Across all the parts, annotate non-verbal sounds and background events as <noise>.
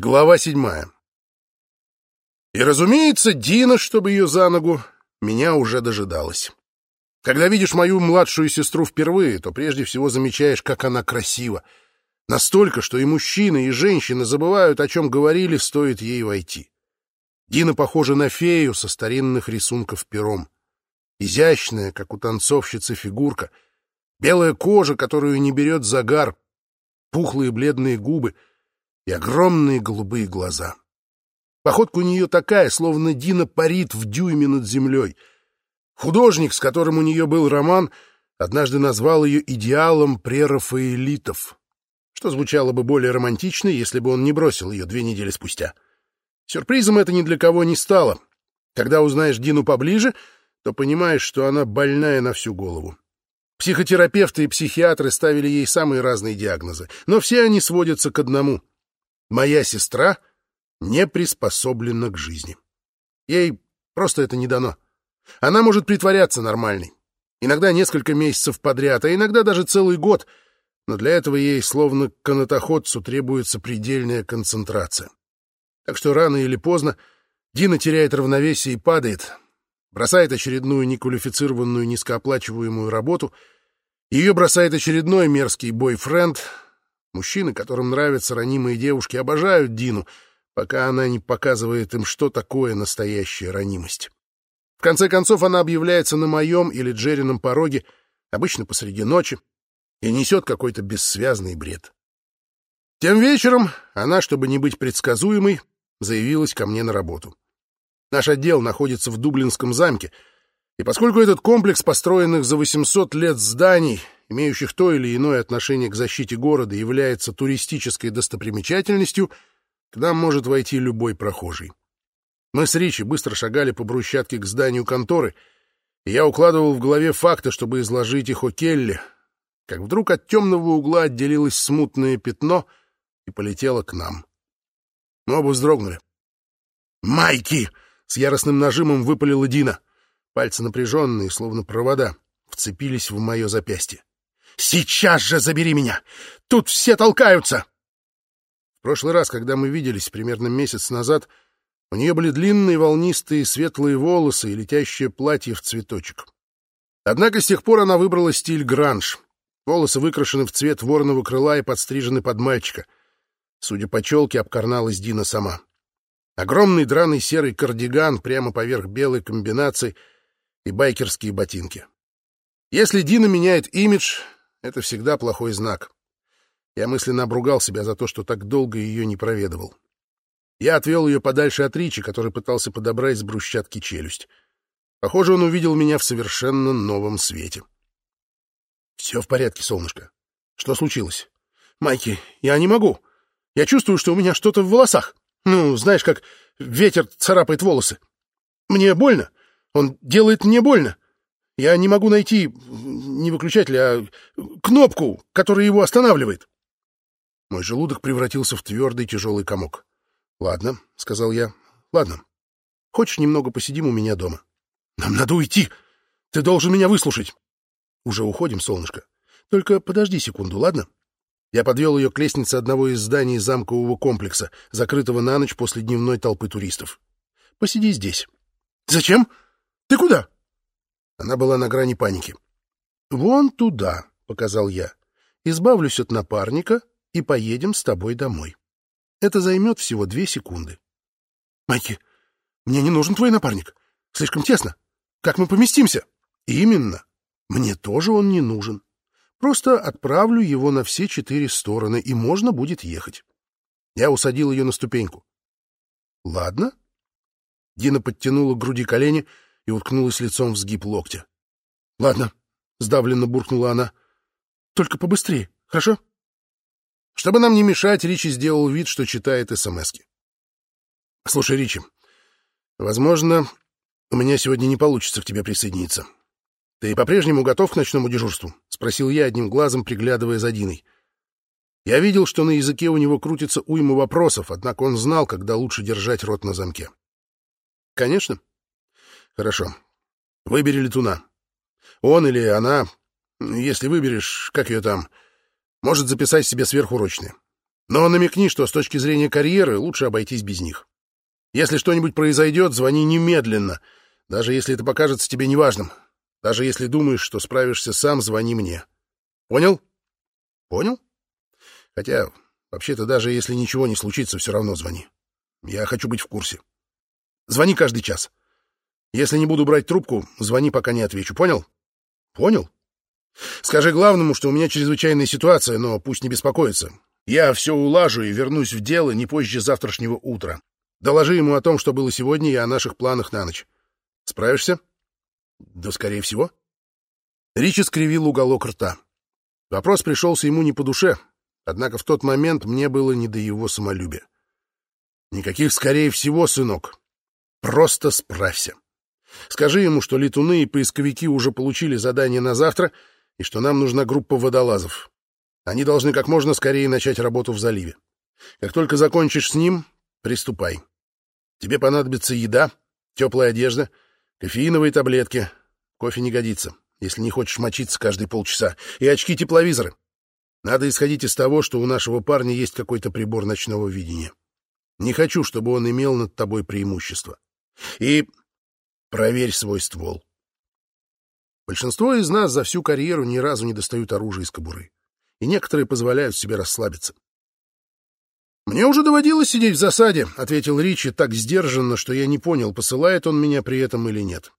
Глава седьмая. И, разумеется, Дина, чтобы ее за ногу, меня уже дожидалась. Когда видишь мою младшую сестру впервые, то прежде всего замечаешь, как она красива. Настолько, что и мужчины, и женщины забывают, о чем говорили, стоит ей войти. Дина похожа на фею со старинных рисунков пером. Изящная, как у танцовщицы, фигурка. Белая кожа, которую не берет загар. Пухлые бледные губы — и огромные голубые глаза. Походка у нее такая, словно Дина парит в дюйме над землей. Художник, с которым у нее был роман, однажды назвал ее идеалом прерафаэлитов, что звучало бы более романтично, если бы он не бросил ее две недели спустя. Сюрпризом это ни для кого не стало. Когда узнаешь Дину поближе, то понимаешь, что она больная на всю голову. Психотерапевты и психиатры ставили ей самые разные диагнозы, но все они сводятся к одному — Моя сестра не приспособлена к жизни. Ей просто это не дано. Она может притворяться нормальной. Иногда несколько месяцев подряд, а иногда даже целый год. Но для этого ей, словно канатоходцу, требуется предельная концентрация. Так что рано или поздно Дина теряет равновесие и падает, бросает очередную неквалифицированную низкооплачиваемую работу, ее бросает очередной мерзкий бойфренд — Мужчины, которым нравятся ранимые девушки, обожают Дину, пока она не показывает им, что такое настоящая ранимость. В конце концов, она объявляется на моем или Джерином пороге, обычно посреди ночи, и несет какой-то бессвязный бред. Тем вечером она, чтобы не быть предсказуемой, заявилась ко мне на работу. Наш отдел находится в Дублинском замке, и поскольку этот комплекс построенных за 800 лет зданий имеющих то или иное отношение к защите города, является туристической достопримечательностью, к нам может войти любой прохожий. Мы с Ричи быстро шагали по брусчатке к зданию конторы, и я укладывал в голове факты, чтобы изложить их о Келле, как вдруг от темного угла отделилось смутное пятно и полетело к нам. Мы оба вздрогнули. «Майки!» — с яростным нажимом выпалила Дина. Пальцы напряженные, словно провода, вцепились в мое запястье. Сейчас же забери меня! Тут все толкаются!» В прошлый раз, когда мы виделись примерно месяц назад, у нее были длинные волнистые светлые волосы и летящее платье в цветочек. Однако с тех пор она выбрала стиль гранж. Волосы выкрашены в цвет вороного крыла и подстрижены под мальчика. Судя по челке, обкарналась Дина сама. Огромный драный серый кардиган прямо поверх белой комбинации и байкерские ботинки. Если Дина меняет имидж, это всегда плохой знак. Я мысленно обругал себя за то, что так долго ее не проведывал. Я отвел ее подальше от Ричи, который пытался подобрать с брусчатки челюсть. Похоже, он увидел меня в совершенно новом свете. — Все в порядке, солнышко. Что случилось? — Майки, я не могу. Я чувствую, что у меня что-то в волосах. Ну, знаешь, как ветер царапает волосы. Мне больно. Он делает мне больно. Я не могу найти не выключатель, а кнопку, которая его останавливает. Мой желудок превратился в твердый тяжелый комок. — Ладно, — сказал я. — Ладно. Хочешь, немного посидим у меня дома? — Нам надо уйти. Ты должен меня выслушать. — Уже уходим, солнышко. Только подожди секунду, ладно? Я подвел ее к лестнице одного из зданий замкового комплекса, закрытого на ночь после дневной толпы туристов. — Посиди здесь. — Зачем? Ты куда? — она была на грани паники. «Вон туда», — показал я. «Избавлюсь от напарника и поедем с тобой домой. Это займет всего две секунды». «Майки, мне не нужен твой напарник. Слишком тесно. Как мы поместимся?» «Именно. Мне тоже он не нужен. Просто отправлю его на все четыре стороны, и можно будет ехать». Я усадил ее на ступеньку. «Ладно». Дина подтянула к груди колени, — и уткнулась лицом в сгиб локтя. — Ладно, — сдавленно буркнула она. — Только побыстрее, хорошо? Чтобы нам не мешать, Ричи сделал вид, что читает СМСки. — Слушай, Ричи, возможно, у меня сегодня не получится к тебе присоединиться. Ты по-прежнему готов к ночному дежурству? — спросил я одним глазом, приглядывая за Диной. Я видел, что на языке у него крутится уйма вопросов, однако он знал, когда лучше держать рот на замке. — Конечно. Хорошо. Выбери летуна. Он или она, если выберешь, как ее там, может записать себе сверхурочные. Но намекни, что с точки зрения карьеры лучше обойтись без них. Если что-нибудь произойдет, звони немедленно, даже если это покажется тебе неважным. Даже если думаешь, что справишься сам, звони мне. Понял? Понял? Хотя, вообще-то, даже если ничего не случится, все равно звони. Я хочу быть в курсе. Звони каждый час. Если не буду брать трубку, звони, пока не отвечу. Понял? Понял? Скажи главному, что у меня чрезвычайная ситуация, но пусть не беспокоится. Я все улажу и вернусь в дело не позже завтрашнего утра. Доложи ему о том, что было сегодня, и о наших планах на ночь. Справишься? Да, скорее всего. Ричи скривил уголок рта. Вопрос пришелся ему не по душе, однако в тот момент мне было не до его самолюбия. Никаких «скорее всего», сынок. Просто справься. Скажи ему, что летуны и поисковики уже получили задание на завтра и что нам нужна группа водолазов. Они должны как можно скорее начать работу в заливе. Как только закончишь с ним, приступай. Тебе понадобится еда, теплая одежда, кофеиновые таблетки. Кофе не годится, если не хочешь мочиться каждые полчаса. И очки-тепловизоры. Надо исходить из того, что у нашего парня есть какой-то прибор ночного видения. Не хочу, чтобы он имел над тобой преимущество. И проверь свой ствол. Большинство из нас за всю карьеру ни разу не достают оружие из кобуры, и некоторые позволяют себе расслабиться. «Мне уже доводилось сидеть в засаде», — ответил Ричи так сдержанно, что я не понял, посылает он меня при этом или нет.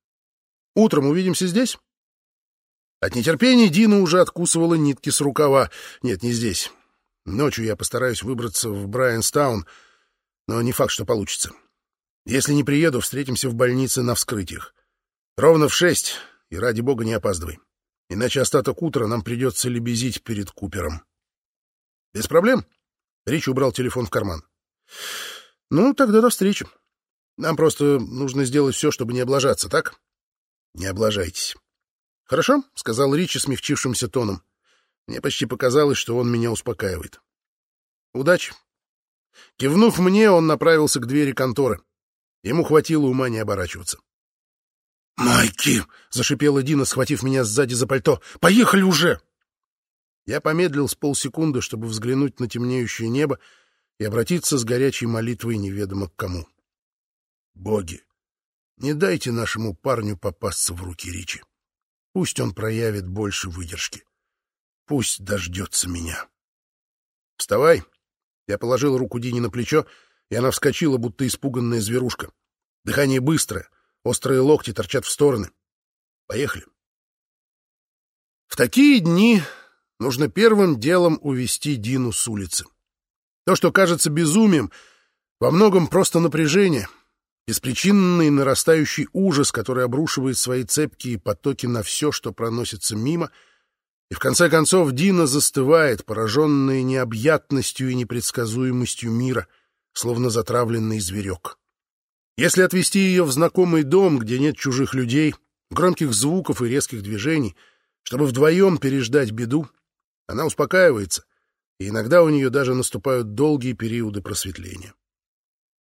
«Утром увидимся здесь?» От нетерпения Дина уже откусывала нитки с рукава. Нет, не здесь. Ночью я постараюсь выбраться в Брайанстаун, но не факт, что получится. Если не приеду, встретимся в больнице на вскрытиях. Ровно в шесть, и ради бога не опаздывай. Иначе остаток утра нам придется лебезить перед Купером. Без проблем. Рич убрал телефон в карман. Ну, тогда до встречи. Нам просто нужно сделать все, чтобы не облажаться, так? Не облажайтесь. Хорошо, — сказал Ричи смягчившимся тоном. Мне почти показалось, что он меня успокаивает. Удачи. Кивнув мне, он направился к двери конторы. Ему хватило ума не оборачиваться. «Майки!» — зашипела Дина, схватив меня сзади за пальто. «Поехали уже!» Я помедлил с полсекунды, чтобы взглянуть на темнеющее небо и обратиться с горячей молитвой неведомо к кому. «Боги, не дайте нашему парню попасться в руки Ричи. Пусть он проявит больше выдержки. Пусть дождется меня». «Вставай!» Я положил руку Дине на плечо, и она вскочила, будто испуганная зверушка. Дыхание быстрое, острые локти торчат в стороны. Поехали. В такие дни нужно первым делом увести Дину с улицы. То, что кажется безумием, во многом просто напряжение, беспричинный нарастающий ужас, который обрушивает свои цепкие потоки на все, что проносится мимо, и в конце концов Дина застывает, пораженная необъятностью и непредсказуемостью мира, словно затравленный зверек. Если отвезти ее в знакомый дом, где нет чужих людей, громких звуков и резких движений, чтобы вдвоем переждать беду, она успокаивается, и иногда у нее даже наступают долгие периоды просветления.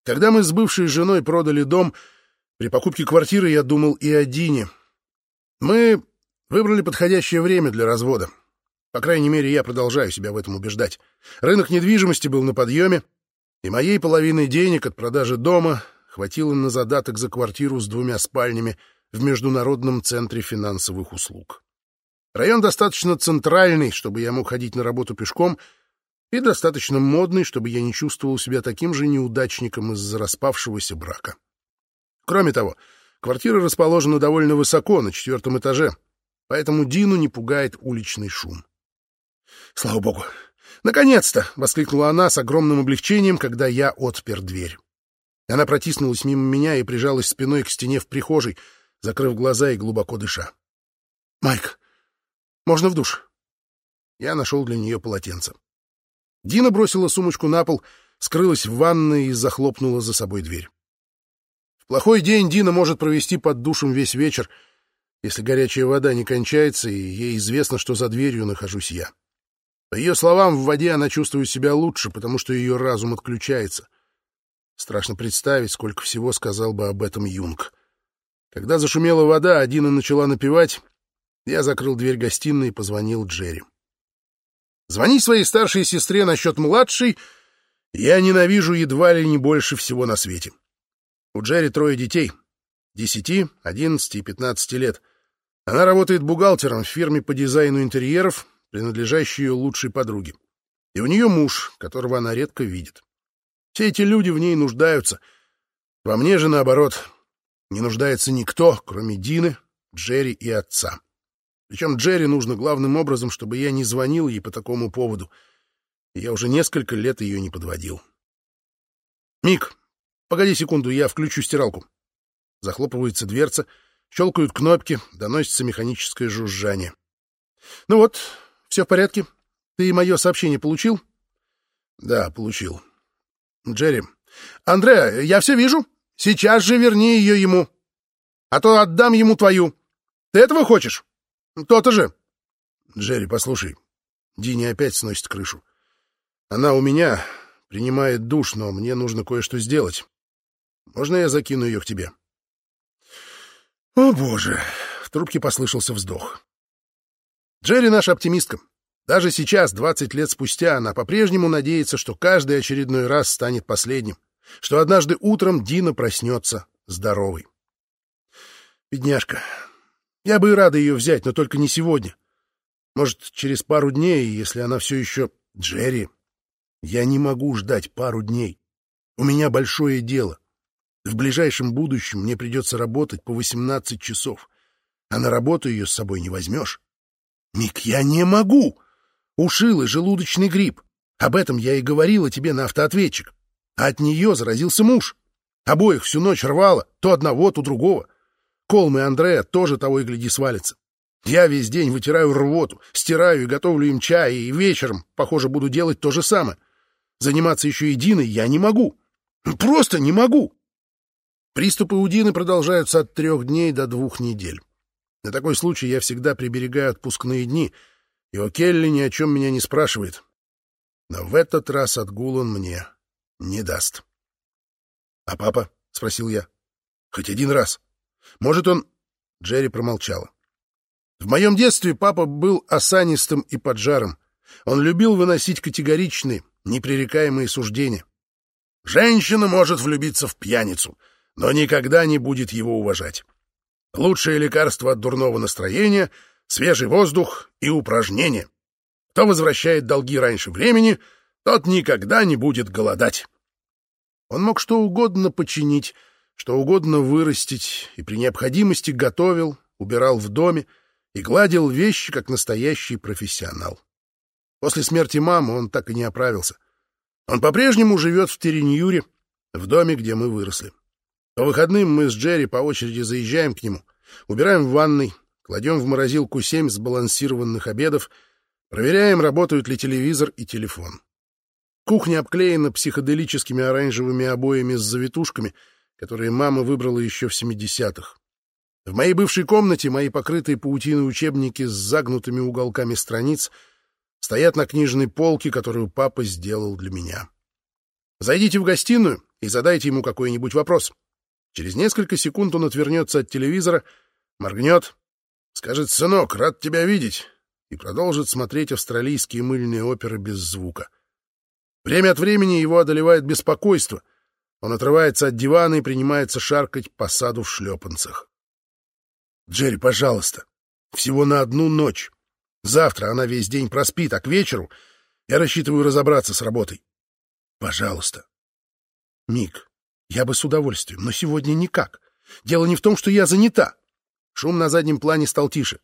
Когда мы с бывшей женой продали дом, при покупке квартиры я думал и о Дине. Мы выбрали подходящее время для развода. По крайней мере, я продолжаю себя в этом убеждать. Рынок недвижимости был на подъеме, и моей половины денег от продажи дома хватило на задаток за квартиру с двумя спальнями в Международном центре финансовых услуг. Район достаточно центральный, чтобы я мог ходить на работу пешком, и достаточно модный, чтобы я не чувствовал себя таким же неудачником из-за распавшегося брака. Кроме того, квартира расположена довольно высоко, на четвертом этаже, поэтому Дину не пугает уличный шум. «Слава богу! Наконец-то!» — воскликнула она с огромным облегчением, когда я отпер дверь. Она протиснулась мимо меня и прижалась спиной к стене в прихожей, закрыв глаза и глубоко дыша. «Майк, можно в душ?» Я нашел для нее полотенце. Дина бросила сумочку на пол, скрылась в ванной и захлопнула за собой дверь. В плохой день Дина может провести под душем весь вечер, если горячая вода не кончается, и ей известно, что за дверью нахожусь я. По ее словам, в воде она чувствует себя лучше, потому что ее разум отключается — Страшно представить, сколько всего сказал бы об этом Юнг. Когда зашумела вода, Адина начала напевать, я закрыл дверь гостиной и позвонил Джерри. Звонить своей старшей сестре насчет младшей Я ненавижу едва ли не больше всего на свете. У Джерри трое детей — десяти, одиннадцати и пятнадцати лет. Она работает бухгалтером в фирме по дизайну интерьеров, принадлежащей ее лучшей подруге. И у нее муж, которого она редко видит. Все эти люди в ней нуждаются. Во мне же, наоборот, не нуждается никто, кроме Дины, Джерри и отца. Причем Джерри нужно главным образом, чтобы я не звонил ей по такому поводу. Я уже несколько лет ее не подводил. «Мик, погоди секунду, я включу стиралку». Захлопывается дверца, щелкают кнопки, доносится механическое жужжание. «Ну вот, все в порядке. Ты мое сообщение получил?» «Да, получил. Джерри. «Андре, я все вижу. Сейчас же верни ее ему. А то отдам ему твою. Ты этого хочешь? То-то же». «Джерри, послушай. Дини опять сносит крышу. Она у меня, принимает душ, но мне нужно кое-что сделать. Можно я закину ее к тебе?» «О, боже!» — в трубке послышался вздох. Джерри наша оптимистка. Даже сейчас, 20 лет спустя, она по-прежнему надеется, что каждый очередной раз станет последним, что однажды утром Дина проснется здоровой. Бедняжка. Я бы и рада ее взять, но только не сегодня. Может, через пару дней, если она все еще... Джерри, я не могу ждать пару дней. У меня большое дело. В ближайшем будущем мне придется работать по 18 часов, а на работу ее с собой не возьмешь. Мик, я не могу! Ушил и желудочный грипп. Об этом я и говорила тебе на автоответчик. А от нее заразился муж. Обоих всю ночь рвало, то одного, то другого. Колм и Андрея тоже того и гляди свалится. Я весь день вытираю рвоту, стираю и готовлю им чай, и вечером, похоже, буду делать то же самое. Заниматься еще и Диной я не могу. Просто не могу. Приступы у Дины продолжаются от трех дней до двух недель. На такой случай я всегда приберегаю отпускные дни — и О'Келли ни о чем меня не спрашивает. Но в этот раз отгул он мне не даст. — А папа? — спросил я. — Хоть один раз. Может, он... Джерри промолчала. В моем детстве папа был осанистым и поджаром. Он любил выносить категоричные, непререкаемые суждения. Женщина может влюбиться в пьяницу, но никогда не будет его уважать. Лучшее лекарство от дурного настроения свежий воздух и упражнения. Кто возвращает долги раньше времени, тот никогда не будет голодать. Он мог что угодно починить, что угодно вырастить, и при необходимости готовил, убирал в доме и гладил вещи, как настоящий профессионал. После смерти мамы он так и не оправился. Он по-прежнему живет в Тереньюре, в доме, где мы выросли. По выходным мы с Джерри по очереди заезжаем к нему, убираем в ванной, Кладем в морозилку семь сбалансированных обедов, проверяем, работают ли телевизор и телефон. Кухня обклеена психоделическими оранжевыми обоями с завитушками, которые мама выбрала еще в 70-х. В моей бывшей комнате мои покрытые паутиной учебники с загнутыми уголками страниц стоят на книжной полке, которую папа сделал для меня. Зайдите в гостиную и задайте ему какой-нибудь вопрос. Через несколько секунд он отвернется от телевизора, моргнет, Скажет, сынок, рад тебя видеть, и продолжит смотреть австралийские мыльные оперы без звука. Время от времени его одолевает беспокойство. Он отрывается от дивана и принимается шаркать по саду в шлепанцах. «Джерри, пожалуйста, всего на одну ночь. Завтра она весь день проспит, а к вечеру я рассчитываю разобраться с работой. Пожалуйста». «Мик, я бы с удовольствием, но сегодня никак. Дело не в том, что я занята. Шум на заднем плане стал тише.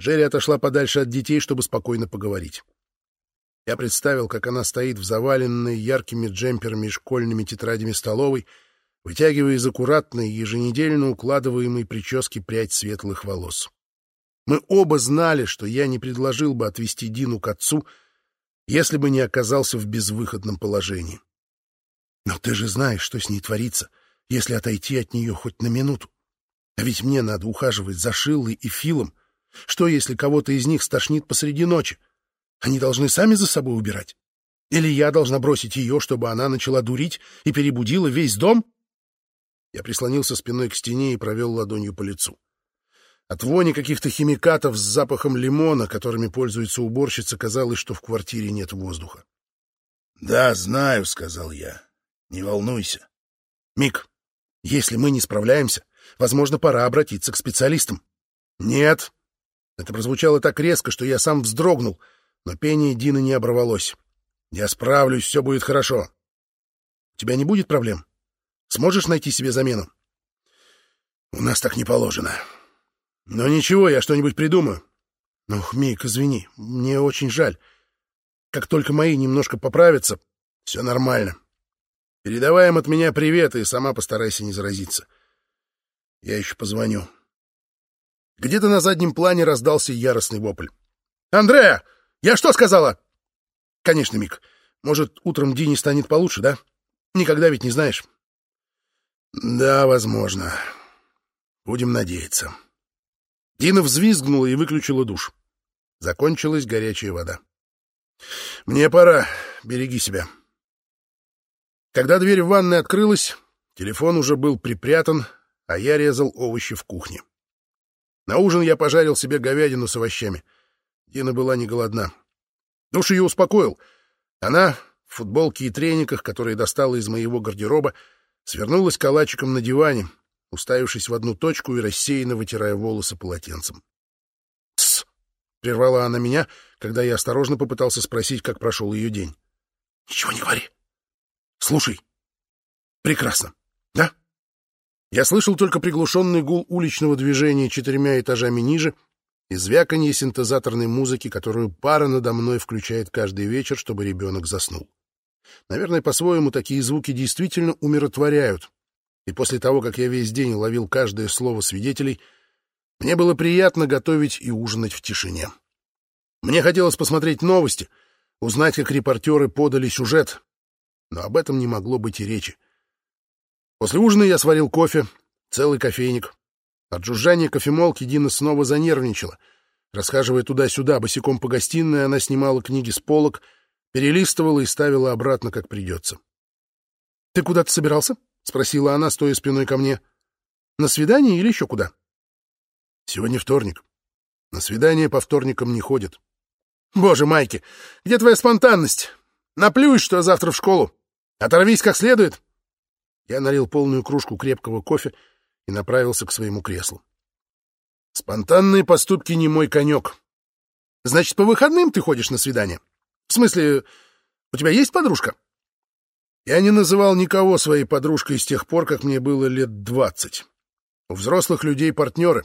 Джерри отошла подальше от детей, чтобы спокойно поговорить. Я представил, как она стоит в заваленной яркими джемперами и школьными тетрадями столовой, вытягивая из аккуратной, еженедельно укладываемой прически прядь светлых волос. Мы оба знали, что я не предложил бы отвезти Дину к отцу, если бы не оказался в безвыходном положении. Но ты же знаешь, что с ней творится, если отойти от нее хоть на минуту. А ведь мне надо ухаживать за Шиллой и Филом. Что, если кого-то из них стошнит посреди ночи? Они должны сами за собой убирать? Или я должна бросить ее, чтобы она начала дурить и перебудила весь дом? Я прислонился спиной к стене и провел ладонью по лицу. От вони каких-то химикатов с запахом лимона, которыми пользуется уборщица, казалось, что в квартире нет воздуха. «Да, знаю», — сказал я. «Не волнуйся». «Мик, если мы не справляемся, возможно, пора обратиться к специалистам». «Нет». Это прозвучало так резко, что я сам вздрогнул, но пение Дины не оборвалось. «Я справлюсь, все будет хорошо». «У тебя не будет проблем? Сможешь найти себе замену?» «У нас так не положено». «Но ничего, я что-нибудь придумаю». «Ох, Мик, извини, мне очень жаль. Как только мои немножко поправятся, все нормально. Передавай им от меня привет и сама постарайся не заразиться. Я еще позвоню». Где-то на заднем плане раздался яростный вопль. «Андрея! Я что сказала?» «Конечно, Мик. Может, утром Дине станет получше, да? Никогда ведь не знаешь». «Да, возможно. Будем надеяться». Дина взвизгнула и выключила душ. Закончилась горячая вода. «Мне пора. Береги себя». Когда дверь в ванной открылась, телефон уже был припрятан, а я резал овощи в кухне. На ужин я пожарил себе говядину с овощами. Дина была не голодна. Душ ее успокоил. Она в футболке и трениках, которые достала из моего гардероба, свернулась калачиком на диване, уставившись в одну точку и рассеянно вытирая волосы полотенцем. «Тсс!» — прервала она меня, когда я осторожно попытался спросить, как прошел ее день. «Ничего не говори. Слушай. Прекрасно. Да?» Я слышал только приглушенный гул уличного движения четырьмя этажами ниже и звяканье синтезаторной музыки, которую пара надо мной включает каждый вечер, чтобы ребенок заснул. Наверное, по-своему такие звуки действительно умиротворяют. И после того, как я весь день ловил каждое слово свидетелей, мне было приятно готовить и ужинать в тишине. Мне хотелось посмотреть новости, узнать, как репортеры подали сюжет, но об этом не могло быть и речи. После ужина я сварил кофе, целый кофейник. От жужжания кофемолки Дина снова занервничала. Расхаживая туда-сюда, босиком по гостиной, она снимала книги с полок, перелистывала и ставила обратно, как придется. — Ты куда-то собирался? — спросила она, стоя спиной ко мне. — На свидание или еще куда? — Сегодня вторник. На свидание по вторникам не ходят. — Боже, Майки, где твоя спонтанность? Наплюешь, что завтра в школу. Оторвись как следует. Я налил полную кружку крепкого кофе и направился к своему креслу. Спонтанные поступки не мой конек. Значит, по выходным ты ходишь на свидание? В смысле, у тебя есть подружка? Я не называл никого своей подружкой с тех пор, как мне было лет двадцать. У взрослых людей партнеры.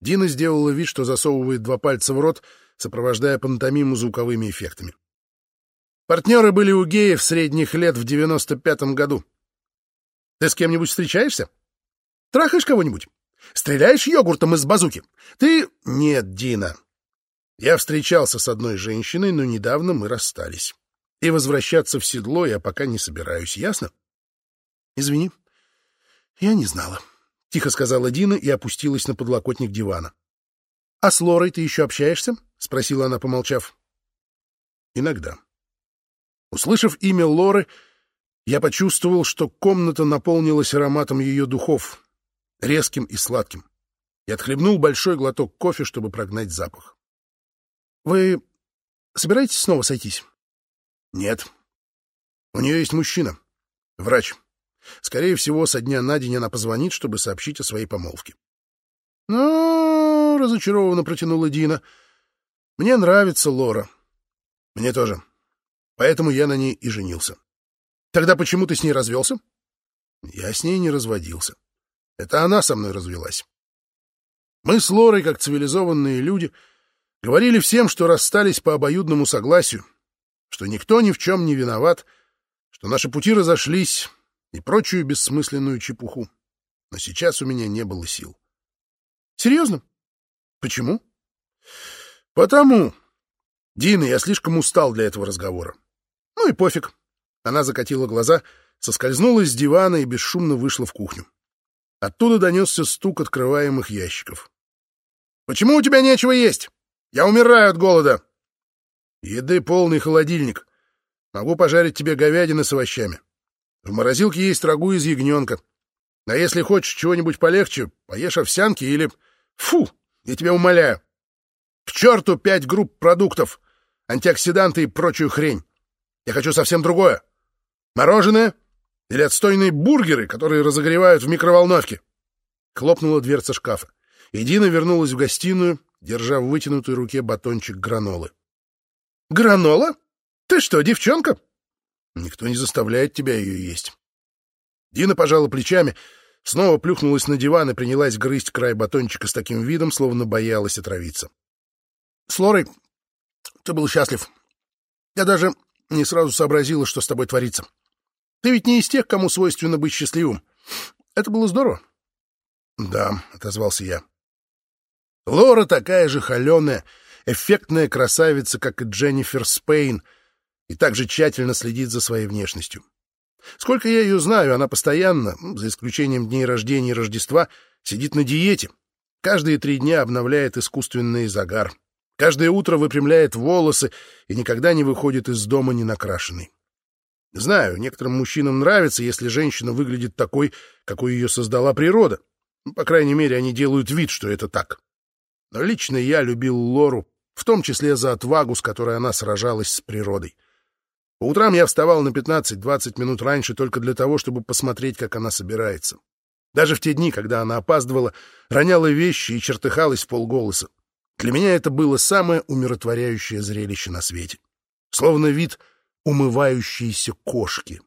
Дина сделала вид, что засовывает два пальца в рот, сопровождая пантомиму звуковыми эффектами. Партнеры были у геев средних лет в девяносто пятом году. Ты с кем-нибудь встречаешься? Трахаешь кого-нибудь? Стреляешь йогуртом из базуки? Ты... Нет, Дина. Я встречался с одной женщиной, но недавно мы расстались. И возвращаться в седло я пока не собираюсь, ясно? Извини, я не знала. Тихо сказала Дина и опустилась на подлокотник дивана. — А с Лорой ты еще общаешься? — спросила она, помолчав. — Иногда. Услышав имя Лоры, я почувствовал, что комната наполнилась ароматом ее духов, резким и сладким, и отхлебнул большой глоток кофе, чтобы прогнать запах. — Вы собираетесь снова сойтись? — Нет. У нее есть мужчина, врач. Скорее всего, со дня на день она позвонит, чтобы сообщить о своей помолвке. — Ну, — разочарованно протянула Дина, — мне нравится Лора. — Мне тоже. Поэтому я на ней и женился. Тогда почему ты с ней развелся? Я с ней не разводился. Это она со мной развелась. Мы с Лорой, как цивилизованные люди, говорили всем, что расстались по обоюдному согласию, что никто ни в чем не виноват, что наши пути разошлись и прочую бессмысленную чепуху. Но сейчас у меня не было сил. Серьезно? Почему? Потому. Дина, я слишком устал для этого разговора. Ну и пофиг. Она закатила глаза, соскользнула с дивана и бесшумно вышла в кухню. Оттуда донесся стук открываемых ящиков. «Почему у тебя нечего есть? Я умираю от голода!» «Еды полный холодильник. Могу пожарить тебе говядины с овощами. В морозилке есть рагу из ягненка. А если хочешь чего-нибудь полегче, поешь овсянки или... Фу, я тебя умоляю! К черту пять групп продуктов, антиоксиданты и прочую хрень! Я хочу совсем другое. Мороженое или отстойные бургеры, которые разогревают в микроволновке. Хлопнула дверца шкафа, и Дина вернулась в гостиную, держа в вытянутой руке батончик гранолы. «Гранола? Ты что, девчонка?» «Никто не заставляет тебя ее есть». Дина пожала плечами, снова плюхнулась на диван и принялась грызть край батончика с таким видом, словно боялась отравиться. «С Лорой ты был счастлив. Я даже не сразу сообразила, что с тобой творится. Ты ведь не из тех, кому свойственно быть счастливым. Это было здорово. — Да, — отозвался я. Лора такая же холеная, эффектная красавица, как и Дженнифер Спейн, и также тщательно следит за своей внешностью. Сколько я ее знаю, она постоянно, за исключением дней рождения и Рождества, сидит на диете. Каждые три дня обновляет искусственный загар. Каждое утро выпрямляет волосы и никогда не выходит из дома не накрашенной. Знаю, некоторым мужчинам нравится, если женщина выглядит такой, какой ее создала природа. По крайней мере, они делают вид, что это так. Но лично я любил Лору, в том числе за отвагу, с которой она сражалась с природой. По утрам я вставал на 15-20 минут раньше только для того, чтобы посмотреть, как она собирается. Даже в те дни, когда она опаздывала, роняла вещи и чертыхалась в полголоса. Для меня это было самое умиротворяющее зрелище на свете. Словно вид умывающейся кошки.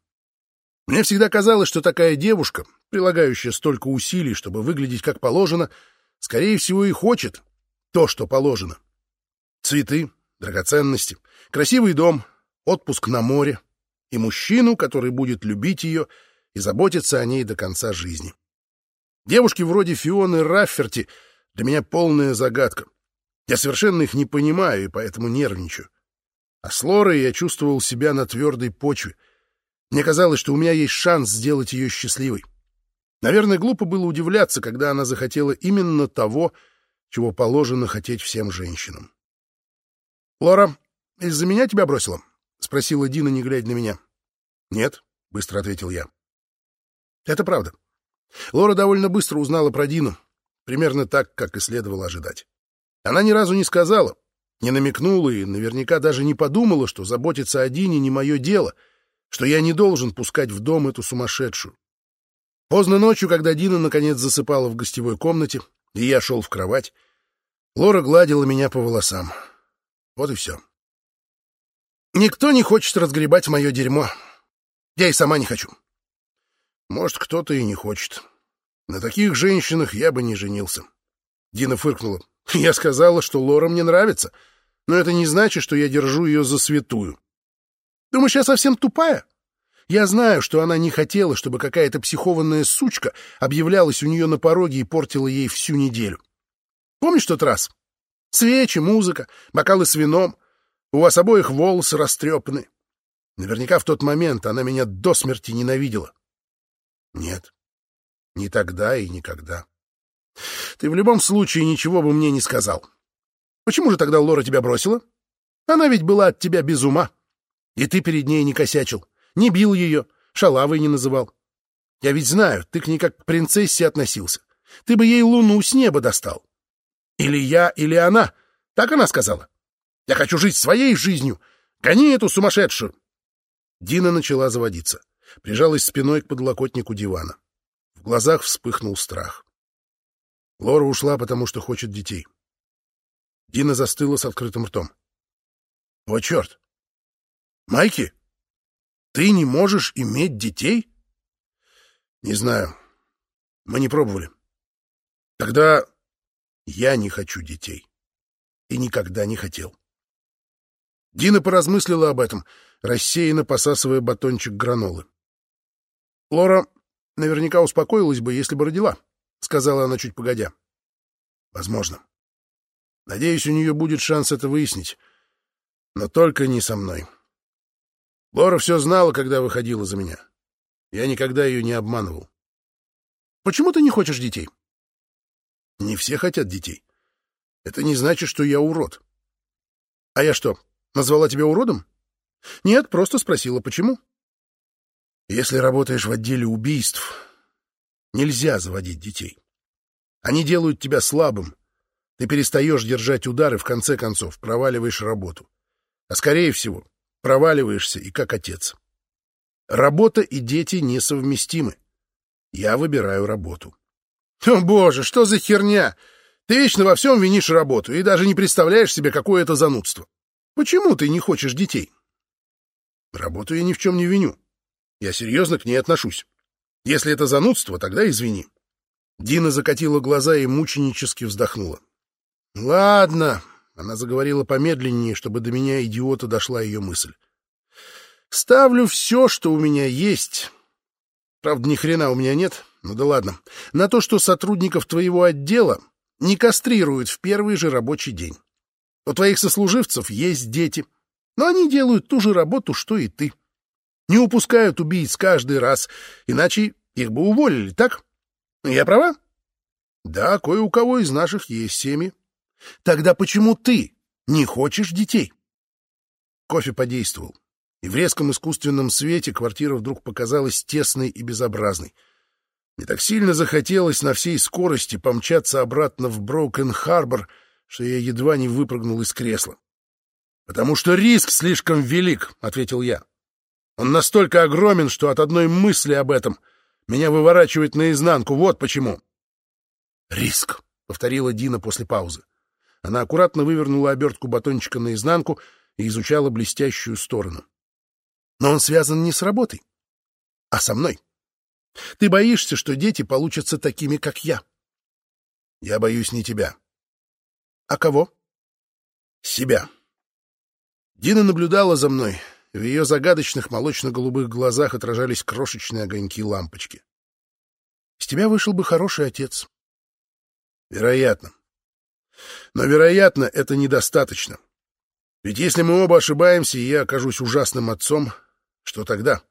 Мне всегда казалось, что такая девушка, прилагающая столько усилий, чтобы выглядеть как положено, скорее всего и хочет то, что положено. Цветы, драгоценности, красивый дом, отпуск на море и мужчину, который будет любить ее и заботиться о ней до конца жизни. Девушки вроде Фионы Рафферти для меня полная загадка. Я совершенно их не понимаю и поэтому нервничаю. А с Лорой я чувствовал себя на твердой почве. Мне казалось, что у меня есть шанс сделать ее счастливой. Наверное, глупо было удивляться, когда она захотела именно того, чего положено хотеть всем женщинам. — Лора, из-за меня тебя бросила? — спросила Дина, не глядя на меня. — Нет, — быстро ответил я. — Это правда. Лора довольно быстро узнала про Дину, примерно так, как и следовало ожидать. Она ни разу не сказала, не намекнула и наверняка даже не подумала, что заботиться о Дине не мое дело, что я не должен пускать в дом эту сумасшедшую. Поздно ночью, когда Дина наконец засыпала в гостевой комнате, и я шел в кровать, Лора гладила меня по волосам. Вот и все. Никто не хочет разгребать мое дерьмо. Я и сама не хочу. Может, кто-то и не хочет. На таких женщинах я бы не женился. Дина фыркнула. <laughs> Я сказала, что Лора мне нравится, но это не значит, что я держу ее за святую. Думаешь, я совсем тупая? Я знаю, что она не хотела, чтобы какая-то психованная сучка объявлялась у нее на пороге и портила ей всю неделю. Помнишь тот раз? Свечи, музыка, бокалы с вином. У вас обоих волосы растрепаны. Наверняка в тот момент она меня до смерти ненавидела. Нет, не тогда и никогда. Ты в любом случае ничего бы мне не сказал. Почему же тогда Лора тебя бросила? Она ведь была от тебя без ума. И ты перед ней не косячил, не бил ее, шалавой не называл. Я ведь знаю, ты к ней как к принцессе относился. Ты бы ей луну с неба достал. Или я, или она. Так она сказала. Я хочу жить своей жизнью. Гони эту сумасшедшую. Дина начала заводиться. Прижалась спиной к подлокотнику дивана. В глазах вспыхнул страх. Лора ушла, потому что хочет детей. Дина застыла с открытым ртом. — О, черт! Майки, ты не можешь иметь детей? — Не знаю. Мы не пробовали. Тогда я не хочу детей. И никогда не хотел. Дина поразмыслила об этом, рассеянно посасывая батончик гранолы. Лора наверняка успокоилась бы, если бы родила. — сказала она чуть погодя. — Возможно. Надеюсь, у нее будет шанс это выяснить. Но только не со мной. Лора все знала, когда выходила за меня. Я никогда ее не обманывал. — Почему ты не хочешь детей? — Не все хотят детей. Это не значит, что я урод. — А я что, назвала тебя уродом? — Нет, просто спросила, почему. — Если работаешь в отделе убийств, Нельзя заводить детей. Они делают тебя слабым. Ты перестаешь держать удар и в конце концов проваливаешь работу. А скорее всего, проваливаешься и как отец. Работа и дети несовместимы. Я выбираю работу. О, боже, что за херня! Ты вечно во всем винишь работу и даже не представляешь себе, какое это занудство. Почему ты не хочешь детей? Работу я ни в чем не виню. Я серьезно к ней отношусь. Если это занудство, тогда извини. Дина закатила глаза и мученически вздохнула. «Ладно», — она заговорила помедленнее, чтобы до меня, идиота, дошла ее мысль. «Ставлю все, что у меня есть. Правда, ни хрена у меня нет, ну да ладно. На то, что сотрудников твоего отдела не кастрируют в первый же рабочий день. У твоих сослуживцев есть дети, но они делают ту же работу, что и ты. Не упускают убийц каждый раз, иначе их бы уволили, так? Я права? Да, кое у кого из наших есть семьи. Тогда почему ты не хочешь детей? Кофе подействовал, и в резком искусственном свете квартира вдруг показалась тесной и безобразной. Мне так сильно захотелось на всей скорости помчаться обратно в Броукен-Харбор, что я едва не выпрыгнул из кресла. «Потому что риск слишком велик», — ответил я. «Он настолько огромен, что от одной мысли об этом меня выворачивает наизнанку. Вот почему». «Риск», — повторила Дина после паузы. Она аккуратно вывернула обертку батончика наизнанку и изучала блестящую сторону. «Но он связан не с работой, а со мной. Ты боишься, что дети получатся такими, как я?» «Я боюсь не тебя». «А кого?» «Себя». Дина наблюдала за мной. В ее загадочных молочно-голубых глазах отражались крошечные огоньки лампочки. «Из тебя вышел бы хороший отец». «Вероятно. Но, вероятно, это недостаточно. Ведь если мы оба ошибаемся, и я окажусь ужасным отцом, что тогда?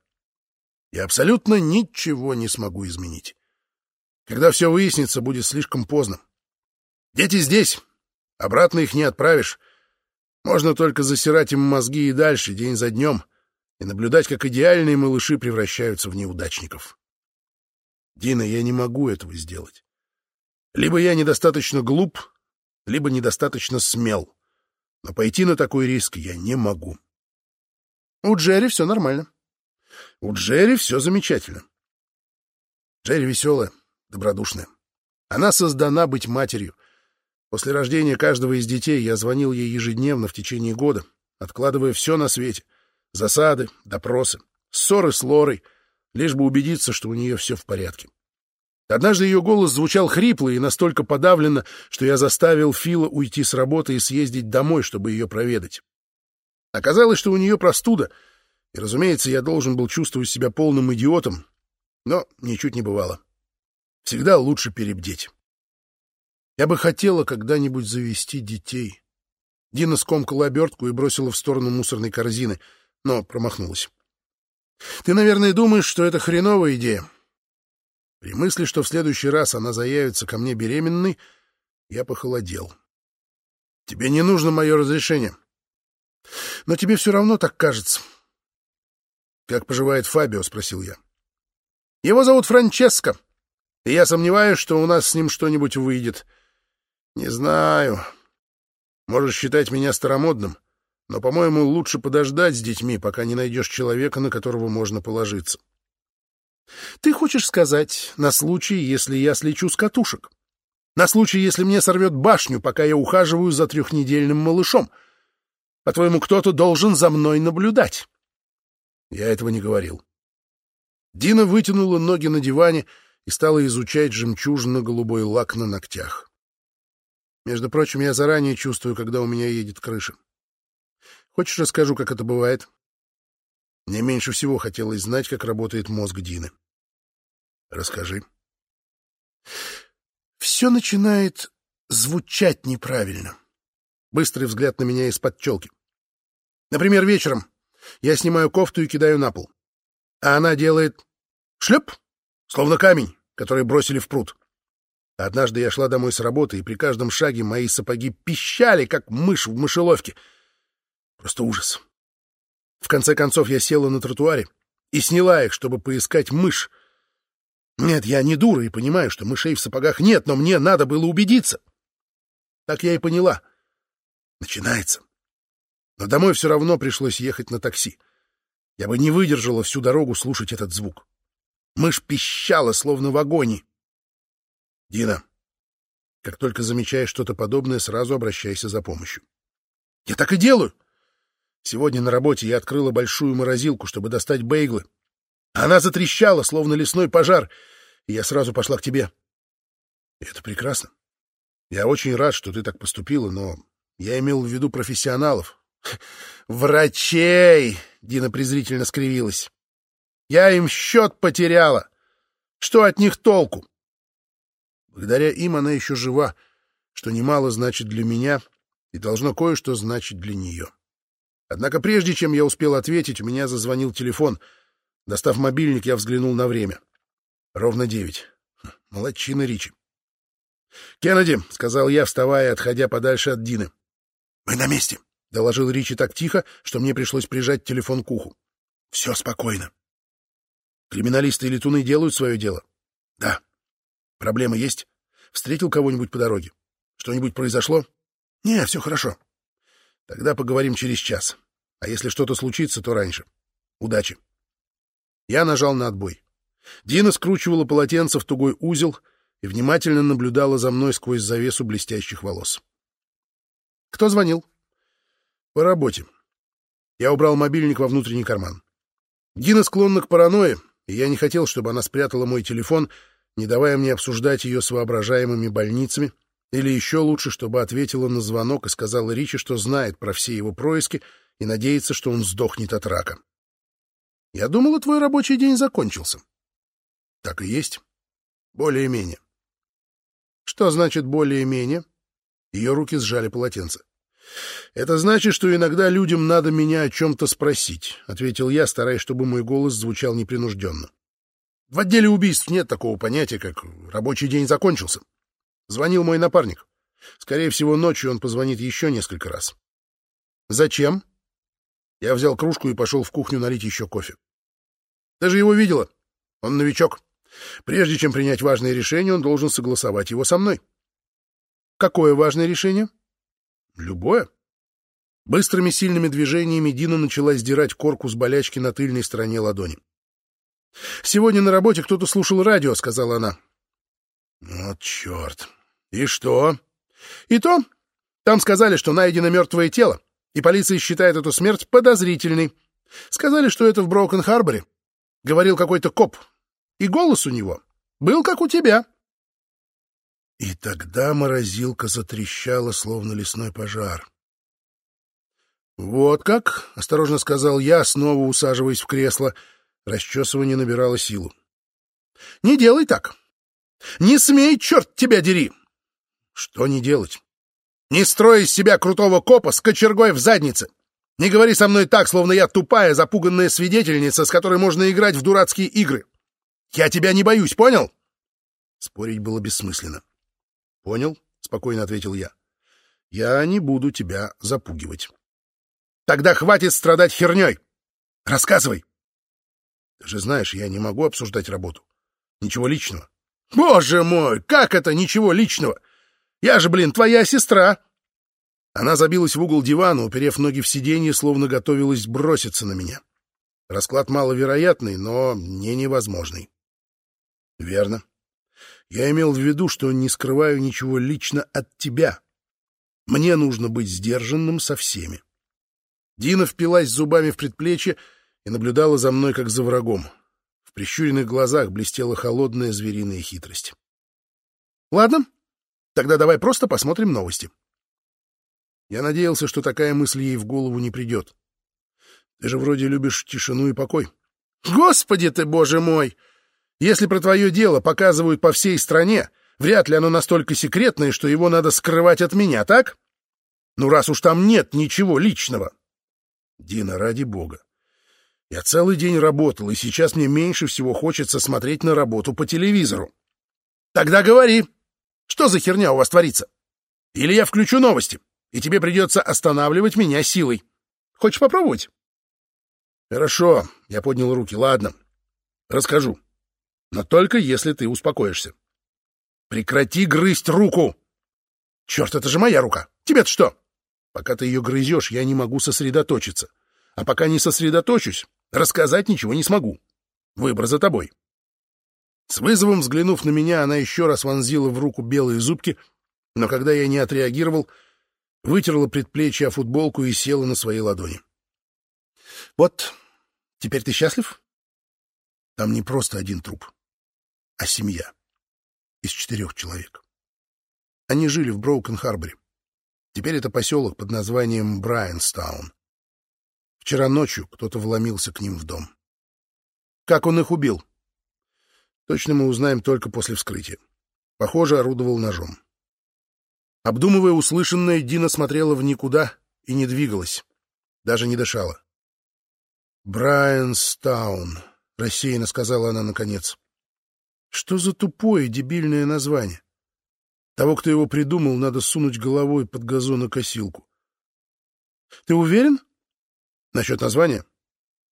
Я абсолютно ничего не смогу изменить. Когда все выяснится, будет слишком поздно. Дети здесь. Обратно их не отправишь. Можно только засирать им мозги и дальше, день за днем, и наблюдать, как идеальные малыши превращаются в неудачников. Дина, я не могу этого сделать. Либо я недостаточно глуп, либо недостаточно смел. Но пойти на такой риск я не могу. У Джерри все нормально. У Джерри все замечательно. Джерри веселая, добродушная. Она создана быть матерью. После рождения каждого из детей я звонил ей ежедневно в течение года, откладывая все на свете. Засады, допросы, ссоры с Лорой, лишь бы убедиться, что у нее все в порядке. Однажды ее голос звучал хрипло и настолько подавленно, что я заставил Фила уйти с работы и съездить домой, чтобы ее проведать. Оказалось, что у нее простуда, и, разумеется, я должен был чувствовать себя полным идиотом, но ничуть не бывало. Всегда лучше перебдеть. Я бы хотела когда-нибудь завести детей. Дина скомкала обертку и бросила в сторону мусорной корзины, но промахнулась. Ты, наверное, думаешь, что это хреновая идея. При мысли, что в следующий раз она заявится ко мне беременной, я похолодел. Тебе не нужно мое разрешение. Но тебе все равно так кажется. Как поживает Фабио? — спросил я. Его зовут Франческо, и я сомневаюсь, что у нас с ним что-нибудь выйдет. Не знаю. Можешь считать меня старомодным, но, по-моему, лучше подождать с детьми, пока не найдешь человека, на которого можно положиться. Ты хочешь сказать, на случай, если я слечу с катушек? На случай, если мне сорвет башню, пока я ухаживаю за трехнедельным малышом? По-твоему, кто-то должен за мной наблюдать? Я этого не говорил. Дина вытянула ноги на диване и стала изучать жемчужно-голубой лак на ногтях. Между прочим, я заранее чувствую, когда у меня едет крыша. Хочешь, расскажу, как это бывает? Мне меньше всего хотелось знать, как работает мозг Дины. Расскажи. Все начинает звучать неправильно. Быстрый взгляд на меня из-под челки. Например, вечером я снимаю кофту и кидаю на пол. А она делает шлеп, словно камень, который бросили в пруд. Однажды я шла домой с работы, и при каждом шаге мои сапоги пищали, как мышь в мышеловке. Просто ужас. В конце концов я села на тротуаре и сняла их, чтобы поискать мышь. Нет, я не дура и понимаю, что мышей в сапогах нет, но мне надо было убедиться. Так я и поняла. Начинается. Но домой все равно пришлось ехать на такси. Я бы не выдержала всю дорогу слушать этот звук. Мышь пищала, словно в агонии. Дина, как только замечаешь что-то подобное, сразу обращайся за помощью. Я так и делаю. Сегодня на работе я открыла большую морозилку, чтобы достать бейглы. Она затрещала, словно лесной пожар, и я сразу пошла к тебе. Это прекрасно. Я очень рад, что ты так поступила, но я имел в виду профессионалов. <laughs> Врачей! Дина презрительно скривилась. Я им счет потеряла. Что от них толку? Благодаря им она еще жива, что немало значит для меня и должно кое-что значить для нее. Однако прежде чем я успел ответить, у меня зазвонил телефон. Достав мобильник, я взглянул на время. Ровно девять. Хм, молодчина Ричи. «Кеннеди», — сказал я, вставая, отходя подальше от Дины. «Мы на месте», — доложил Ричи так тихо, что мне пришлось прижать телефон к уху. «Все спокойно». «Криминалисты и летуны делают свое дело?» «Да». «Проблемы есть? Встретил кого-нибудь по дороге? Что-нибудь произошло?» «Не, все хорошо». «Тогда поговорим через час. А если что-то случится, то раньше. Удачи». Я нажал на отбой. Дина скручивала полотенце в тугой узел — и внимательно наблюдала за мной сквозь завесу блестящих волос. «Кто звонил?» «По работе». Я убрал мобильник во внутренний карман. Дина склонна к паранойе, и я не хотел, чтобы она спрятала мой телефон, не давая мне обсуждать ее с воображаемыми больницами, или еще лучше, чтобы ответила на звонок и сказала Ричи, что знает про все его происки и надеется, что он сдохнет от рака. «Я думала, твой рабочий день закончился». «Так и есть. Более-менее. Что значит более-менее? Ее руки сжали полотенце. «Это значит, что иногда людям надо меня о чем-то спросить», — ответил я, стараясь, чтобы мой голос звучал непринужденно. «В отделе убийств нет такого понятия, как «рабочий день закончился». Звонил мой напарник. Скорее всего, ночью он позвонит еще несколько раз. «Зачем?» Я взял кружку и пошел в кухню налить еще кофе. «Ты же его видела? Он новичок. Прежде чем принять важное решение, он должен согласовать его со мной. Какое важное решение? Любое. Быстрыми сильными движениями Дина начала сдирать корку с болячки на тыльной стороне ладони. «Сегодня на работе кто-то слушал радио», — сказала она. «Вот черт! И что?» «И то. Там сказали, что найдено мертвое тело, и полиция считает эту смерть подозрительной. Сказали, что это в Броукен-Харборе. Говорил какой-то коп, и голос у него был как у тебя. И тогда морозилка затрещала, словно лесной пожар. «Вот как?» — осторожно сказал я, снова усаживаясь в кресло. Расчесывание набирало силу. «Не делай так! Не смей, черт тебя дери!» «Что не делать?» «Не строй из себя крутого копа с кочергой в заднице! Не говори со мной так, словно я тупая, запуганная свидетельница, с которой можно играть в дурацкие игры. Я тебя не боюсь, понял? Спорить было бессмысленно. Понял, спокойно ответил я. Я не буду тебя запугивать. Тогда хватит страдать херней. Рассказывай. Ты же знаешь, я не могу обсуждать работу. Ничего личного. Боже мой, как это ничего личного? Я же, блин, твоя сестра. Она забилась в угол дивана, уперев ноги в сиденье, словно готовилась броситься на меня. Расклад маловероятный, но не невозможный. Верно. Я имел в виду, что не скрываю ничего лично от тебя. Мне нужно быть сдержанным со всеми. Дина впилась зубами в предплечье и наблюдала за мной, как за врагом. В прищуренных глазах блестела холодная звериная хитрость. Ладно, тогда давай просто посмотрим новости. Я надеялся, что такая мысль ей в голову не придет. Ты же вроде любишь тишину и покой. Господи ты, боже мой! Если про твое дело показывают по всей стране, вряд ли оно настолько секретное, что его надо скрывать от меня, так? Ну, раз уж там нет ничего личного. Дина, ради бога. Я целый день работал, и сейчас мне меньше всего хочется смотреть на работу по телевизору. Тогда говори, что за херня у вас творится? Или я включу новости, и тебе придется останавливать меня силой. Хочешь попробовать? Хорошо, я поднял руки, ладно. Расскажу. Но только если ты успокоишься. Прекрати грызть руку! Черт, это же моя рука! Тебе-то что? Пока ты ее грызешь, я не могу сосредоточиться. А пока не сосредоточусь, рассказать ничего не смогу. Выбор за тобой. С вызовом взглянув на меня, она еще раз вонзила в руку белые зубки, но когда я не отреагировал, вытерла предплечье о футболку и села на свои ладони. «Вот, теперь ты счастлив?» Там не просто один труп, а семья из четырех человек. Они жили в Броукен-Харборе. Теперь это поселок под названием Брайанстаун. Вчера ночью кто-то вломился к ним в дом. Как он их убил? Точно мы узнаем только после вскрытия. Похоже, орудовал ножом. Обдумывая услышанное, Дина смотрела в никуда и не двигалась, даже не дышала. «Брайанстаун», — рассеянно сказала она наконец. «Что за тупое дебильное название? Того, кто его придумал, надо сунуть головой под газонокосилку. Ты уверен? Насчет названия?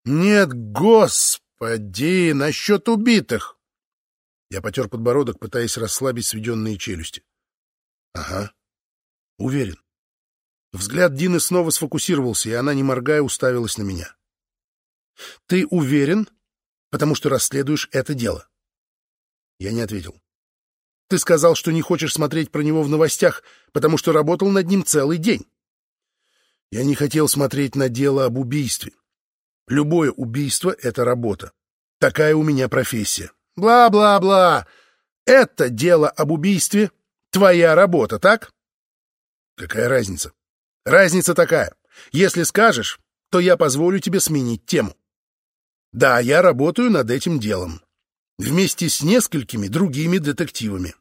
Нет, господи, насчет убитых!» Я потер подбородок, пытаясь расслабить сведенные челюсти. Ага, уверен. Взгляд Дины снова сфокусировался, и она, не моргая, уставилась на меня. Ты уверен, потому что расследуешь это дело? Я не ответил. Ты сказал, что не хочешь смотреть про него в новостях, потому что работал над ним целый день. Я не хотел смотреть на дело об убийстве. Любое убийство — это работа. Такая у меня профессия. Бла-бла-бла. Это дело об убийстве — твоя работа, так? Какая разница? Разница такая. Если скажешь, то я позволю тебе сменить тему. Да, я работаю над этим делом. Вместе с несколькими другими детективами.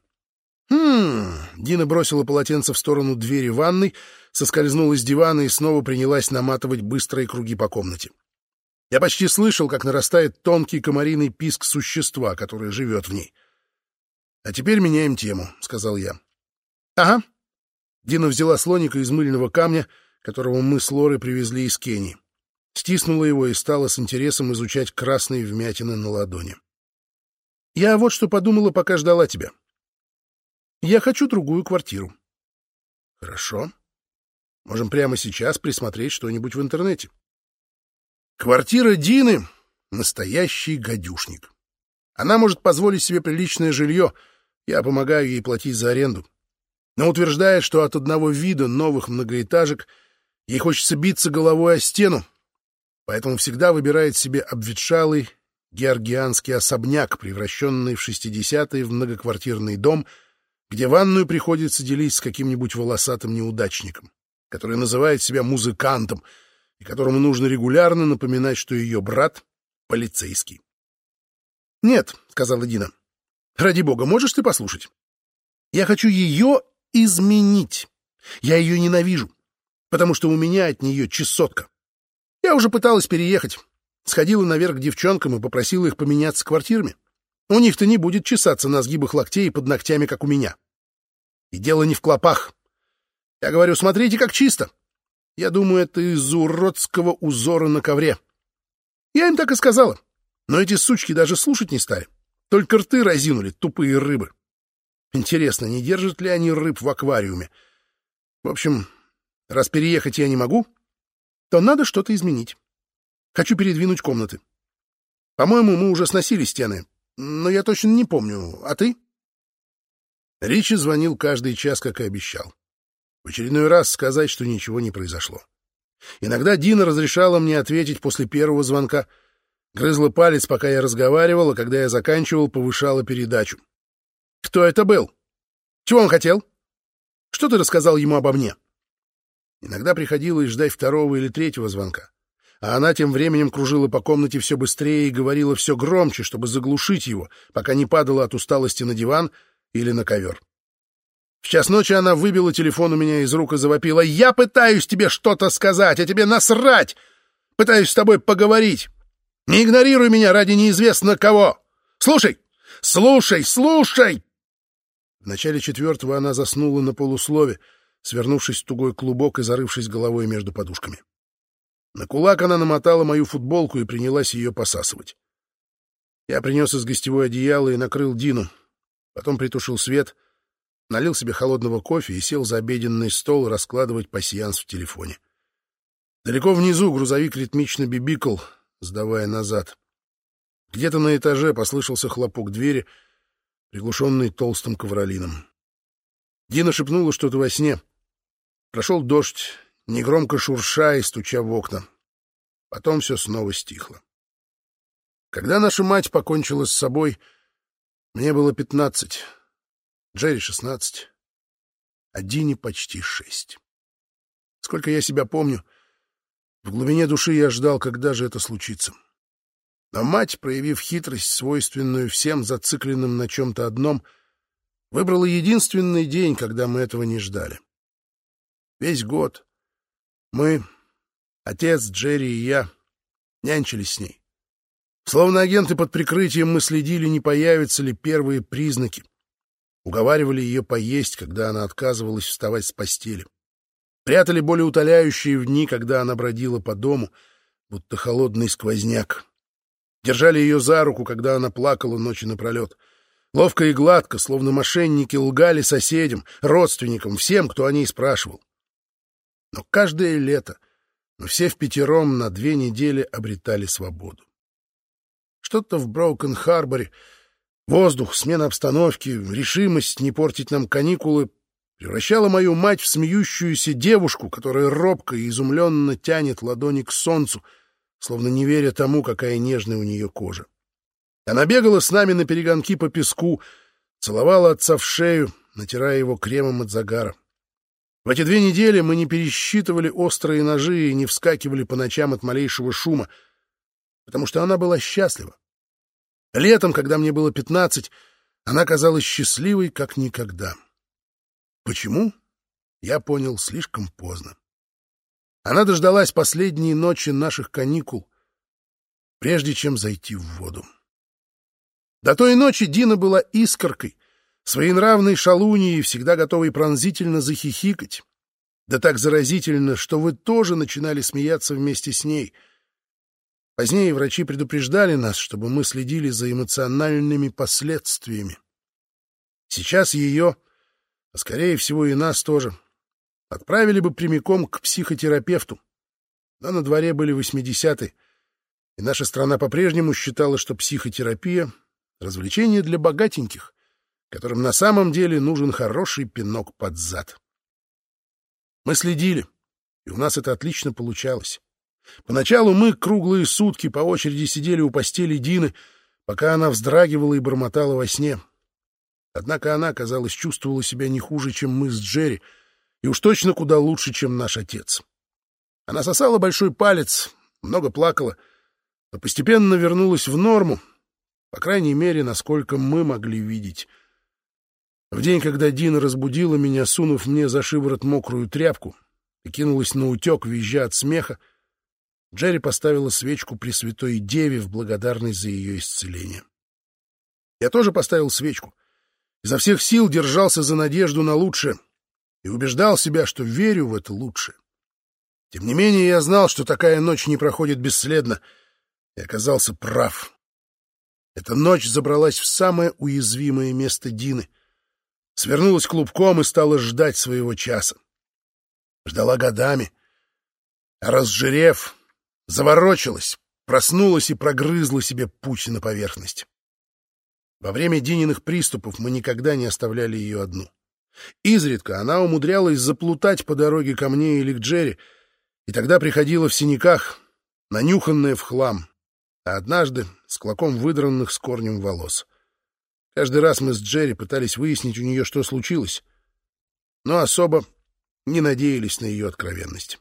Хм... Дина бросила полотенце в сторону двери ванной, соскользнула с дивана и снова принялась наматывать быстрые круги по комнате. Я почти слышал, как нарастает тонкий комариный писк существа, которое живет в ней. — А теперь меняем тему, — сказал я. — Ага. Дина взяла слоника из мыльного камня, которого мы с Лорой привезли из Кении стиснула его и стала с интересом изучать красные вмятины на ладони. «Я вот что подумала, пока ждала тебя. Я хочу другую квартиру». «Хорошо. Можем прямо сейчас присмотреть что-нибудь в интернете». Квартира Дины — настоящий гадюшник. Она может позволить себе приличное жилье, я помогаю ей платить за аренду. Но утверждает, что от одного вида новых многоэтажек ей хочется биться головой о стену, поэтому всегда выбирает себе обветшалый георгианский особняк, превращенный в 60-е в многоквартирный дом, где ванную приходится делить с каким-нибудь волосатым неудачником, который называет себя музыкантом и которому нужно регулярно напоминать, что ее брат — полицейский. «Нет», — сказала Дина, — «ради бога, можешь ты послушать? Я хочу ее изменить. Я ее ненавижу, потому что у меня от нее чесотка. Я уже пыталась переехать. Сходила наверх к девчонкам и попросила их поменяться квартирами. У них-то не будет чесаться на сгибах локтей и под ногтями, как у меня. И дело не в клопах. Я говорю, смотрите, как чисто. Я думаю, это из-за уродского узора на ковре. Я им так и сказала. Но эти сучки даже слушать не стали. Только рты разинули, тупые рыбы. Интересно, не держат ли они рыб в аквариуме? В общем, раз переехать я не могу, то надо что-то изменить. Хочу передвинуть комнаты. По-моему, мы уже сносили стены, но я точно не помню. А ты? Ричи звонил каждый час, как и обещал. В очередной раз сказать, что ничего не произошло. Иногда Дина разрешала мне ответить после первого звонка. Грызла палец, пока я разговаривал, а когда я заканчивал, повышала передачу. «Кто это был? Чего он хотел? Что ты рассказал ему обо мне?» Иногда приходилось ждать второго или третьего звонка. А она тем временем кружила по комнате все быстрее и говорила все громче, чтобы заглушить его, пока не падала от усталости на диван или на ковер. В час ночи она выбила телефон у меня из рук и завопила. «Я пытаюсь тебе что-то сказать, а тебе насрать! Пытаюсь с тобой поговорить! Не игнорируй меня ради неизвестно кого! Слушай! Слушай! Слушай!» В начале четвертого она заснула на полуслове, свернувшись в тугой клубок и зарывшись головой между подушками. На кулак она намотала мою футболку и принялась ее посасывать. Я принес из гостевой одеяло и накрыл Дину, потом притушил свет, налил себе холодного кофе и сел за обеденный стол раскладывать пасьянс в телефоне. Далеко внизу грузовик ритмично бибикал, сдавая назад. Где-то на этаже послышался хлопок двери, приглушенный толстым ковролином. Дина шепнула что-то во сне. Прошел дождь, негромко шурша и стуча в окна. Потом все снова стихло. Когда наша мать покончила с собой, мне было пятнадцать, Джерри — шестнадцать, а Дине почти шесть. Сколько я себя помню, в глубине души я ждал, когда же это случится. Но мать, проявив хитрость, свойственную всем зацикленным на чем-то одном, выбрала единственный день, когда мы этого не ждали. Весь год мы, отец, Джерри и я, нянчились с ней. Словно агенты под прикрытием мы следили, не появятся ли первые признаки. Уговаривали ее поесть, когда она отказывалась вставать с постели. Прятали более утоляющие в дни, когда она бродила по дому, будто холодный сквозняк. Держали ее за руку, когда она плакала ночи напролет. Ловко и гладко, словно мошенники, лгали соседям, родственникам, всем, кто о ней спрашивал. Но каждое лето мы все в пятером на две недели обретали свободу. Что-то в Броукен-Харборе, воздух, смена обстановки, решимость не портить нам каникулы превращала мою мать в смеющуюся девушку, которая робко и изумленно тянет ладони к солнцу, словно не веря тому, какая нежная у нее кожа. Она бегала с нами на перегонки по песку, целовала отца в шею, натирая его кремом от загара. В эти две недели мы не пересчитывали острые ножи и не вскакивали по ночам от малейшего шума, потому что она была счастлива. Летом, когда мне было пятнадцать, она казалась счастливой, как никогда. Почему? Я понял слишком поздно. Она дождалась последней ночи наших каникул, прежде чем зайти в воду. До той ночи Дина была искоркой, своенравной шалуньей, всегда готовой пронзительно захихикать. Да так заразительно, что вы тоже начинали смеяться вместе с ней. Позднее врачи предупреждали нас, чтобы мы следили за эмоциональными последствиями. Сейчас ее, а скорее всего и нас тоже, отправили бы прямиком к психотерапевту. Но на дворе были восьмидесятые, и наша страна по-прежнему считала, что психотерапия — развлечение для богатеньких которым на самом деле нужен хороший пинок под зад. Мы следили, и у нас это отлично получалось. Поначалу мы круглые сутки по очереди сидели у постели Дины, пока она вздрагивала и бормотала во сне. Однако она, казалось, чувствовала себя не хуже, чем мы с Джерри, и уж точно куда лучше, чем наш отец. Она сосала большой палец, много плакала, но постепенно вернулась в норму, по крайней мере, насколько мы могли видеть — в день, когда Дина разбудила меня, сунув мне за шиворот мокрую тряпку и кинулась на утек, визжа от смеха, Джерри поставила свечку при святой деве в благодарность за ее исцеление. Я тоже поставил свечку. Изо всех сил держался за надежду на лучшее и убеждал себя, что верю в это лучшее. Тем не менее, я знал, что такая ночь не проходит бесследно, и оказался прав. Эта ночь забралась в самое уязвимое место Дины — свернулась клубком и стала ждать своего часа. Ждала годами, а разжирев, заворочилась, проснулась и прогрызла себе путь на поверхность. Во время Дининых приступов мы никогда не оставляли ее одну. Изредка она умудрялась заплутать по дороге ко мне или к Джерри, и тогда приходила в синяках, нанюханная в хлам, а однажды с клоком выдранных с корнем волос. Каждый раз мы с Джерри пытались выяснить у нее, что случилось, но особо не надеялись на ее откровенность.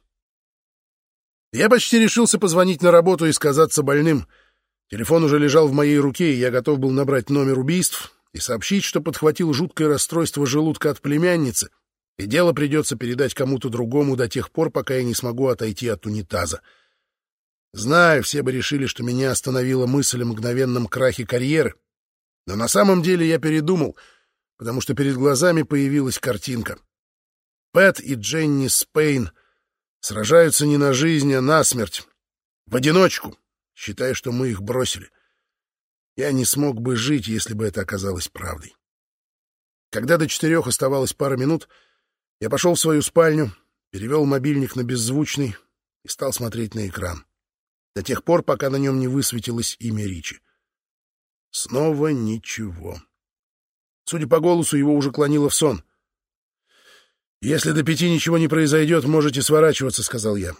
Я почти решился позвонить на работу и сказаться больным. Телефон уже лежал в моей руке, и я готов был набрать номер убийств и сообщить, что подхватил жуткое расстройство желудка от племянницы, и дело придется передать кому-то другому до тех пор, пока я не смогу отойти от унитаза. Знаю, все бы решили, что меня остановила мысль о мгновенном крахе карьеры, но на самом деле я передумал, потому что перед глазами появилась картинка. Пэт и Дженни Спейн сражаются не на жизнь, а на смерть. В одиночку, считая, что мы их бросили. Я не смог бы жить, если бы это оказалось правдой. Когда до четырех оставалось пара минут, я пошел в свою спальню, перевел мобильник на беззвучный и стал смотреть на экран. До тех пор, пока на нем не высветилось имя Ричи. Снова ничего. Судя по голосу, его уже клонило в сон. «Если до пяти ничего не произойдет, можете сворачиваться», — сказал я.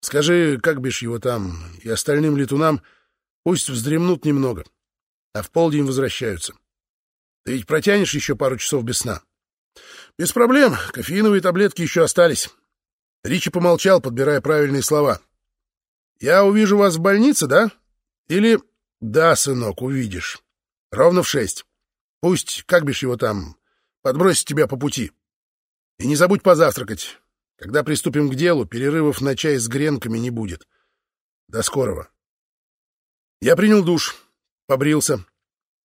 «Скажи, как бишь его там, и остальным летунам, пусть вздремнут немного, а в полдень возвращаются. Ты ведь протянешь еще пару часов без сна?» «Без проблем, кофеиновые таблетки еще остались». Ричи помолчал, подбирая правильные слова. «Я увижу вас в больнице, да? Или...» «Да, сынок, увидишь. Ровно в шесть. Пусть, как бишь его там, подбросит тебя по пути. И не забудь позавтракать. Когда приступим к делу, перерывов на чай с гренками не будет. До скорого». Я принял душ, побрился,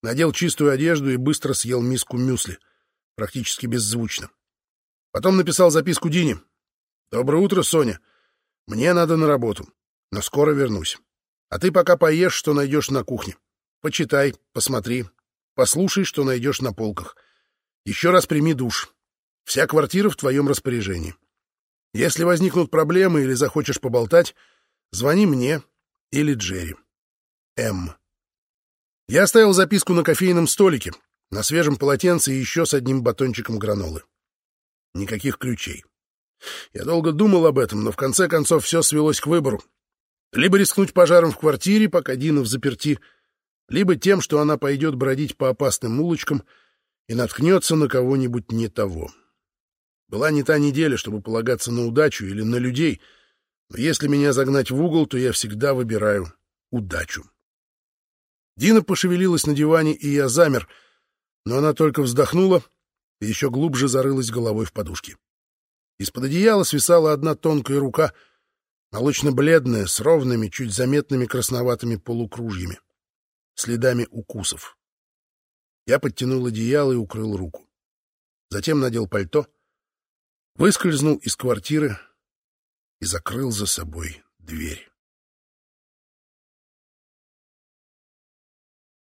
надел чистую одежду и быстро съел миску мюсли, практически беззвучно. Потом написал записку Дине. «Доброе утро, Соня. Мне надо на работу, но скоро вернусь. А ты пока поешь, что найдешь на кухне. Почитай, посмотри, послушай, что найдешь на полках. Еще раз прими душ. Вся квартира в твоем распоряжении. Если возникнут проблемы или захочешь поболтать, звони мне или Джерри. М. Я оставил записку на кофейном столике, на свежем полотенце и еще с одним батончиком гранолы. Никаких ключей. Я долго думал об этом, но в конце концов все свелось к выбору. Либо рискнуть пожаром в квартире, пока Дина в заперти, либо тем, что она пойдет бродить по опасным улочкам и наткнется на кого-нибудь не того. Была не та неделя, чтобы полагаться на удачу или на людей, но если меня загнать в угол, то я всегда выбираю удачу. Дина пошевелилась на диване, и я замер, но она только вздохнула и еще глубже зарылась головой в подушки. Из-под одеяла свисала одна тонкая рука — молочно-бледная, с ровными, чуть заметными красноватыми полукружьями, следами укусов. Я подтянул одеяло и укрыл руку. Затем надел пальто, выскользнул из квартиры и закрыл за собой дверь.